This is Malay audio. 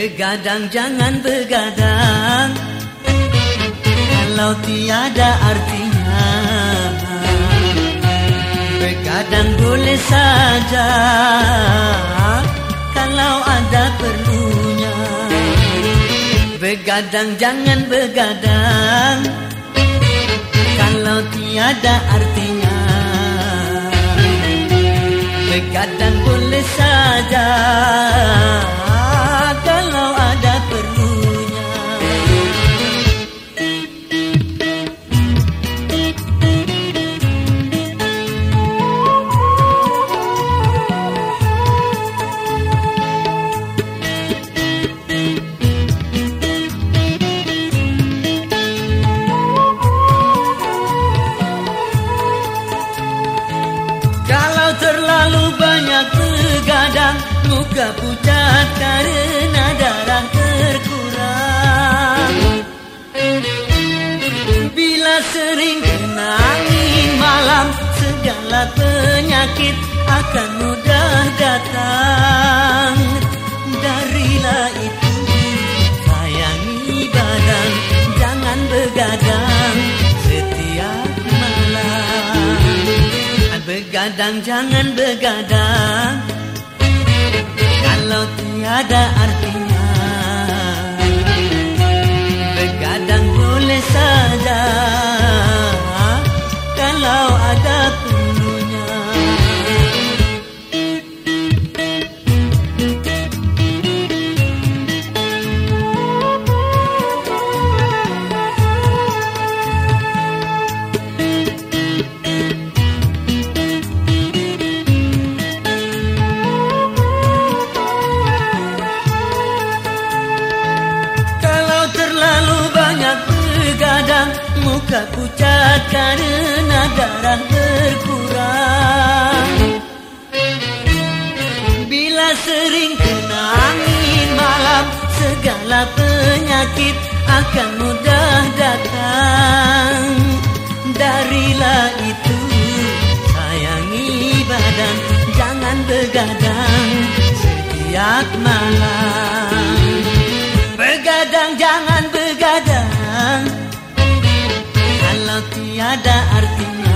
Begadang jangan begadang. Kalau tiada artinya Begadang boleh saja. Kalau ada perlunya Begadang jangan begadang. Kalau tiada artinya Begadang boleh saja Muka pucat karena darah terkurang. Bila sering kena angin malam Segala penyakit akan mudah datang. Darilah itu sayangi badan Jangan begadang Begadang jangan begadang tiada artinya muka pucat karena darah berkurang. Bila sering kena angin malam Segala penyakit akan mudah datang. Darilah itu sayangi badan Jangan begadang setiap malam tiada artinya